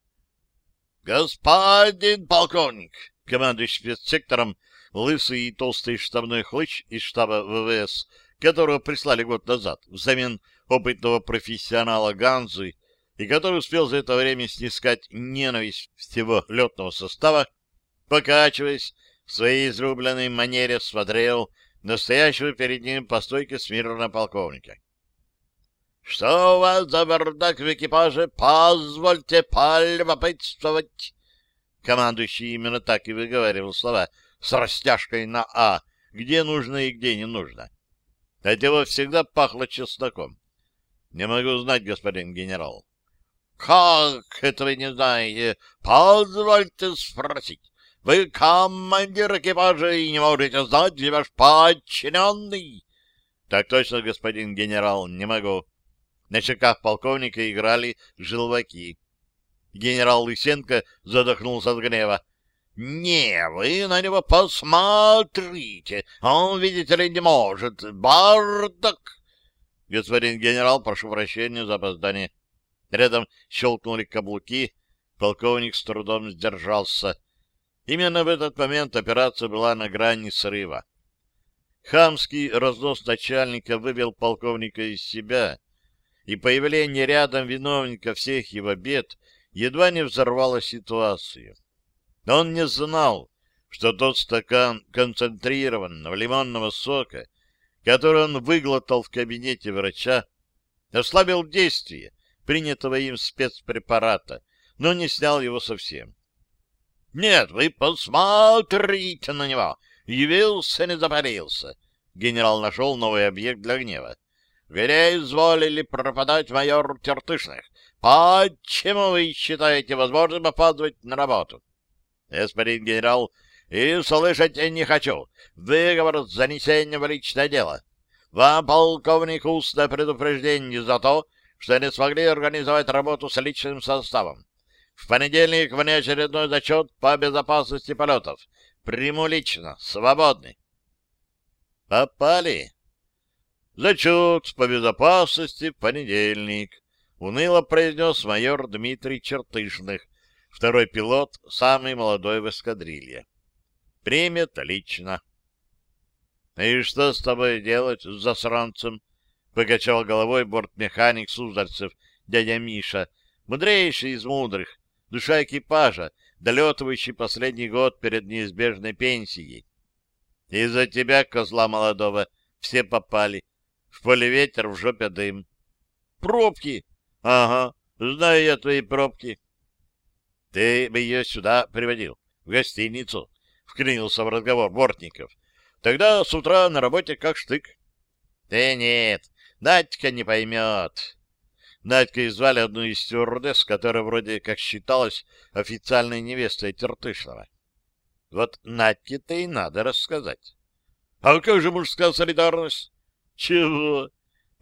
Господин полковник, командующий спецсектором, лысый и толстый штабной хлыч из штаба ВВС, которого прислали год назад взамен опытного профессионала Ганзы, и который успел за это время снискать ненависть всего летного состава, покачиваясь в своей изрубленной манере, смотрел настоящего перед ним по стойке смирно полковника. Что у вас за бардак в экипаже? Позвольте полюбопытствовать. Командующий именно так и выговаривал слова с растяжкой на «а», где нужно и где не нужно. От него всегда пахло чесноком. Не могу знать, господин генерал. Как это вы не знаете? Позвольте спросить. Вы командир экипажа и не можете знать, где ваш подчиненный? Так точно, господин генерал, не могу. На щеках полковника играли желваки. Генерал Лысенко задохнулся от гнева. — Не, вы на него посмотрите. Он, видите ли, не может. Бардак! — Господин генерал, прошу прощения за опоздание. Рядом щелкнули каблуки. Полковник с трудом сдержался. Именно в этот момент операция была на грани срыва. Хамский разнос начальника вывел полковника из себя и появление рядом виновника всех его бед едва не взорвало ситуацию. Но он не знал, что тот стакан концентрированного лимонного сока, который он выглотал в кабинете врача, ослабил действие принятого им спецпрепарата, но не снял его совсем. «Нет, вы посмотрите на него! Явился, не запарился!» Генерал нашел новый объект для гнева. Где изволили пропадать майор Тертышных? Почему вы считаете возможным опаздывать на работу? Господин генерал, и слышать не хочу. Выговор с занесением в личное дело. Вам, полковник, устное предупреждение за то, что не смогли организовать работу с личным составом. В понедельник внеочередной зачет по безопасности полетов. Приму лично. Свободны. Попали. Зачет по безопасности в понедельник, уныло произнес майор Дмитрий Чертышных, второй пилот, самый молодой в эскадрилье. Примет лично. — И что с тобой делать с засранцем? — покачал головой бортмеханик Сузарцев, дядя Миша, мудрейший из мудрых, душа экипажа, долетывающий последний год перед неизбежной пенсией. — Из-за тебя, козла молодого, все попали. В поле ветер, в жопе дым. Пробки! Ага, знаю я твои пробки. Ты бы ее сюда приводил, в гостиницу, вклинился в разговор Бортников. Тогда с утра на работе как штык. Да нет, Надька не поймет. Надькой звали одну из стюардесс, которая вроде как считалась официальной невестой Тертышного. Вот Надьке-то и надо рассказать. А как же мужская солидарность? Чего?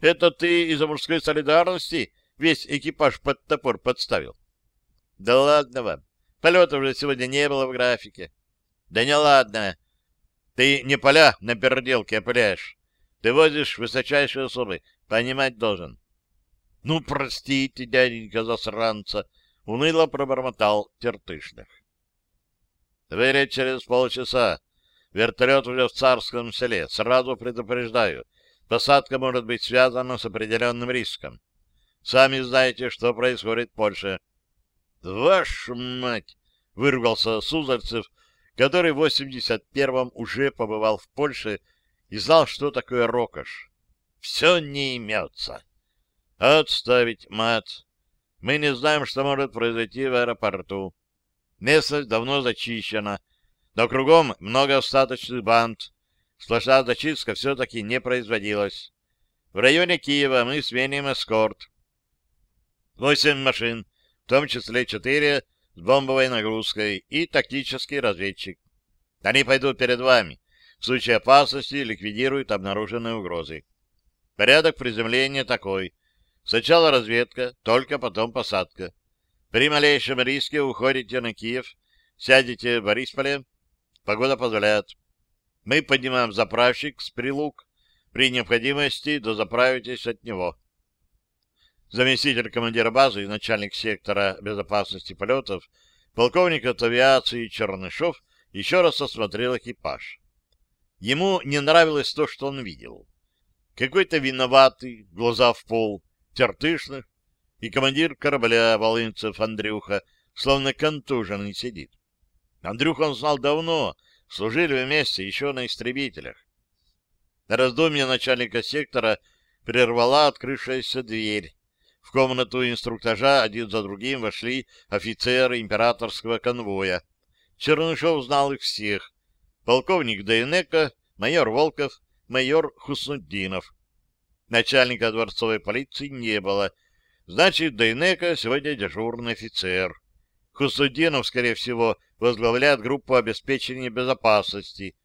Это ты из-за мужской солидарности весь экипаж под топор подставил? Да ладно вам. Полета уже сегодня не было в графике. Да не ладно. Ты не поля на переделке опыляешь. Ты возишь высочайшие особы. Понимать должен. Ну, простите, дяденька засранца. Уныло пробормотал Тертышных. Вылет через полчаса. Вертолет уже в царском селе. Сразу предупреждаю. Посадка может быть связана с определенным риском. Сами знаете, что происходит в Польше. «Вашу мать!» — выругался Сузарцев, который в 81-м уже побывал в Польше и знал, что такое рокош. Все не имется. Отставить, мат. Мы не знаем, что может произойти в аэропорту. Местность давно зачищена, но кругом много остаточных банд. Сплошная зачистка все-таки не производилась. В районе Киева мы сменим эскорт. Восемь машин, в том числе четыре с бомбовой нагрузкой и тактический разведчик. Они пойдут перед вами. В случае опасности ликвидируют обнаруженные угрозы. Порядок приземления такой. Сначала разведка, только потом посадка. При малейшем риске уходите на Киев, сядете в Борисполе. Погода позволяет. Мы поднимаем заправщик с прилук. При необходимости дозаправитесь от него заместитель командира базы и начальник сектора безопасности полетов, полковник от авиации Чернышов еще раз осмотрел экипаж. Ему не нравилось то, что он видел. Какой-то виноватый, глаза в пол, тертышных, и командир корабля Волынцев Андрюха, словно контуженный сидит. Андрюха он знал давно, служили вместе еще на истребителях. На раздумье начальника сектора прервала открывшаяся дверь, в комнату инструктажа один за другим вошли офицеры императорского конвоя. Чернышов знал их всех. Полковник Дейнека, майор Волков, майор Хуснуддинов. Начальника дворцовой полиции не было. Значит, Дейнека сегодня дежурный офицер. Хуснуддинов, скорее всего, возглавляет группу обеспечения безопасности.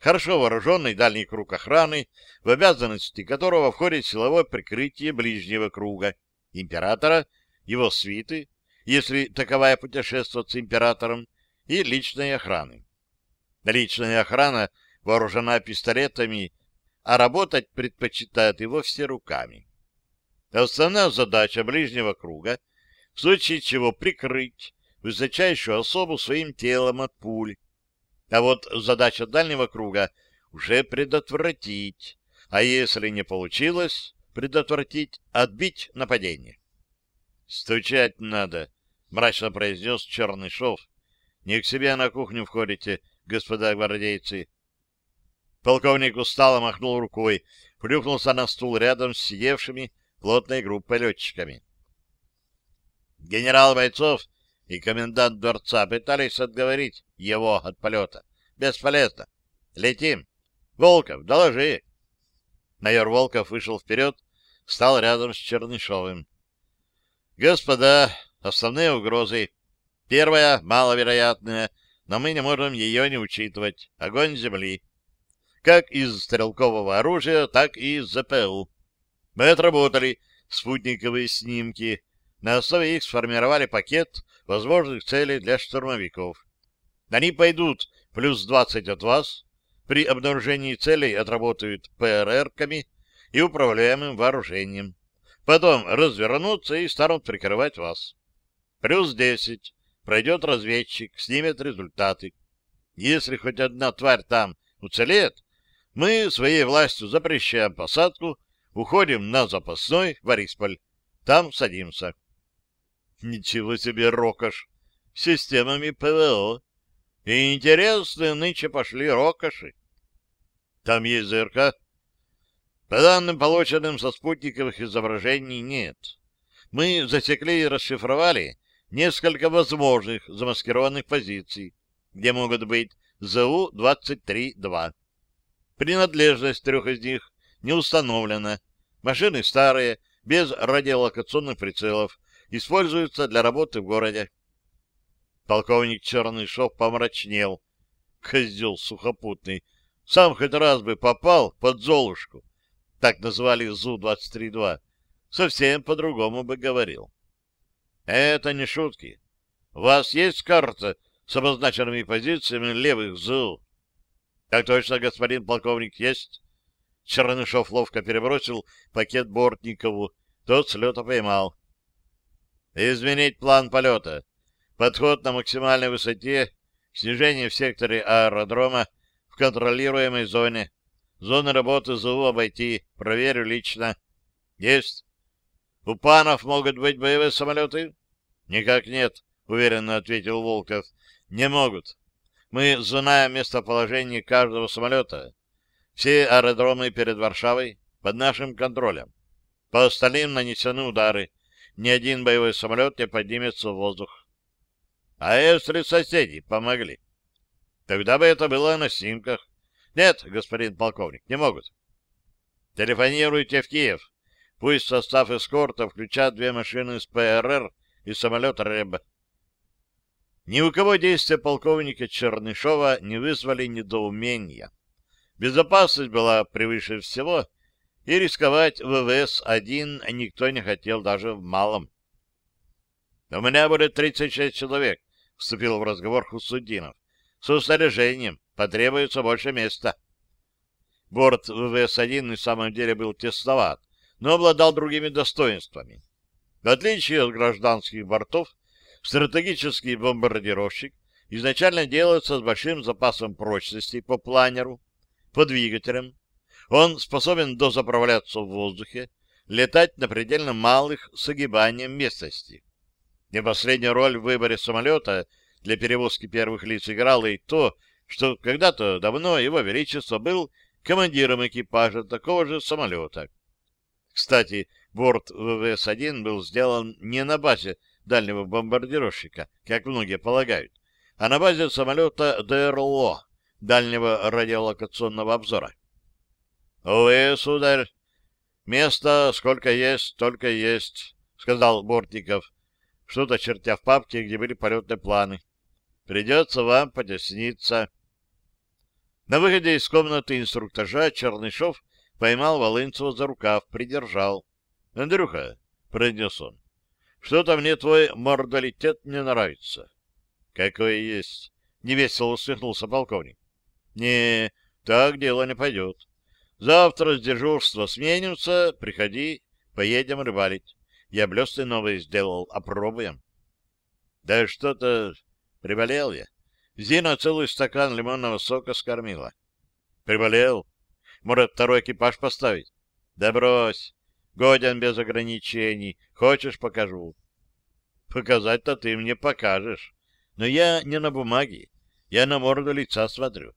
Хорошо вооруженный дальний круг охраны, в обязанности которого входит силовое прикрытие ближнего круга императора, его свиты, если таковая путешествует с императором, и личной охраны. Личная охрана вооружена пистолетами, а работать предпочитает и вовсе руками. Основная задача ближнего круга — в случае чего прикрыть высочайшую особу своим телом от пуль. А вот задача дальнего круга — уже предотвратить, а если не получилось, предотвратить, отбить нападение. «Стучать надо», — мрачно произнес Чернышов. «Не к себе на кухню входите, господа гвардейцы». Полковник устало махнул рукой, плюхнулся на стул рядом с сидевшими плотной группой летчиками. Генерал Бойцов и комендант дворца пытались отговорить его от полета. Бесполезно. Летим. Волков, доложи. Майор Волков вышел вперед, стал рядом с Чернышовым. Господа, основные угрозы. Первая, маловероятная, но мы не можем ее не учитывать. Огонь земли. Как из стрелкового оружия, так и из ЗПУ. Мы отработали спутниковые снимки. На основе их сформировали пакет возможных целей для штурмовиков. Они пойдут плюс 20 от вас. При обнаружении целей отработают ПРРками, и управляемым вооружением. Потом развернутся и станут прикрывать вас. Плюс десять. Пройдет разведчик, снимет результаты. Если хоть одна тварь там уцелеет, мы своей властью запрещаем посадку, уходим на запасной Борисполь. Там садимся. Ничего себе, рокош! Системами ПВО. И интересные нынче пошли рокоши. Там есть ЗРК, по данным, полученным со спутниковых изображений, нет. Мы засекли и расшифровали несколько возможных замаскированных позиций, где могут быть ЗУ-23-2. Принадлежность трех из них не установлена. Машины старые, без радиолокационных прицелов, используются для работы в городе. Полковник Чернышов помрачнел. Козел сухопутный. Сам хоть раз бы попал под Золушку так назвали ЗУ-23-2, совсем по-другому бы говорил. Это не шутки. У вас есть карта с обозначенными позициями левых ЗУ? Так точно, господин полковник, есть. Чернышов ловко перебросил пакет Бортникову, тот с лета поймал. Изменить план полета. Подход на максимальной высоте, снижение в секторе аэродрома контролируемой зоне, Зоны работы ЗУ обойти. Проверю лично. Есть. У панов могут быть боевые самолеты? Никак нет, уверенно ответил Волков. Не могут. Мы знаем местоположение каждого самолета. Все аэродромы перед Варшавой под нашим контролем. По остальным нанесены удары. Ни один боевой самолет не поднимется в воздух. А если соседи помогли? Тогда бы это было на снимках. Нет, господин полковник, не могут. Телефонируйте в Киев. Пусть состав эскорта включат две машины с ПРР и самолет РЭБ. Ни у кого действия полковника Чернышова не вызвали недоумения. Безопасность была превыше всего, и рисковать ВВС-1 никто не хотел даже в малом. «У меня будет 36 человек», — вступил в разговор Хусудинов. «С устарежением потребуется больше места». Борт ВВС-1 и в самом деле был тесноват, но обладал другими достоинствами. В отличие от гражданских бортов, стратегический бомбардировщик изначально делается с большим запасом прочности по планеру, по двигателям. Он способен дозаправляться в воздухе, летать на предельно малых с огибанием местности. Последняя роль в выборе самолета для перевозки первых лиц играло и то, что когда-то давно Его Величество был командиром экипажа такого же самолета. Кстати, борт ВВС-1 был сделан не на базе дальнего бомбардировщика, как многие полагают, а на базе самолета ДРЛО, дальнего радиолокационного обзора. — Увы, сударь, место сколько есть, столько есть, — сказал Бортников, что-то чертя в папке, где были полетные планы. — Придется вам потесниться. На выходе из комнаты инструктажа Чернышов поймал Волынцева за рукав, придержал. — Андрюха, — произнес он, — что-то мне твой мордалитет не нравится. — Какое есть? — невесело усмехнулся полковник. — Не, так дело не пойдет. Завтра с дежурства сменимся, приходи, поедем рыбалить. Я блесты новые сделал, опробуем. — Да что-то приболел я. Зина целый стакан лимонного сока скормила. Приболел? Может, второй экипаж поставить? Да брось. Годен без ограничений. Хочешь, покажу? Показать-то ты мне покажешь. Но я не на бумаге. Я на морду лица смотрю.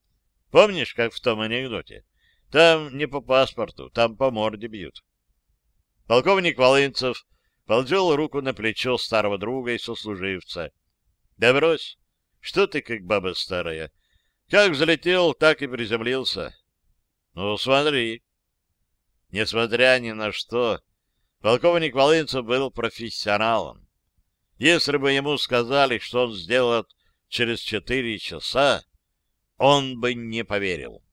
Помнишь, как в том анекдоте? Там не по паспорту, там по морде бьют. Полковник Волынцев положил руку на плечо старого друга и сослуживца. — Да брось, что ты как баба старая? Как взлетел, так и приземлился. Ну, смотри. Несмотря ни на что, полковник Волынцев был профессионалом. Если бы ему сказали, что он сделает через четыре часа, он бы не поверил.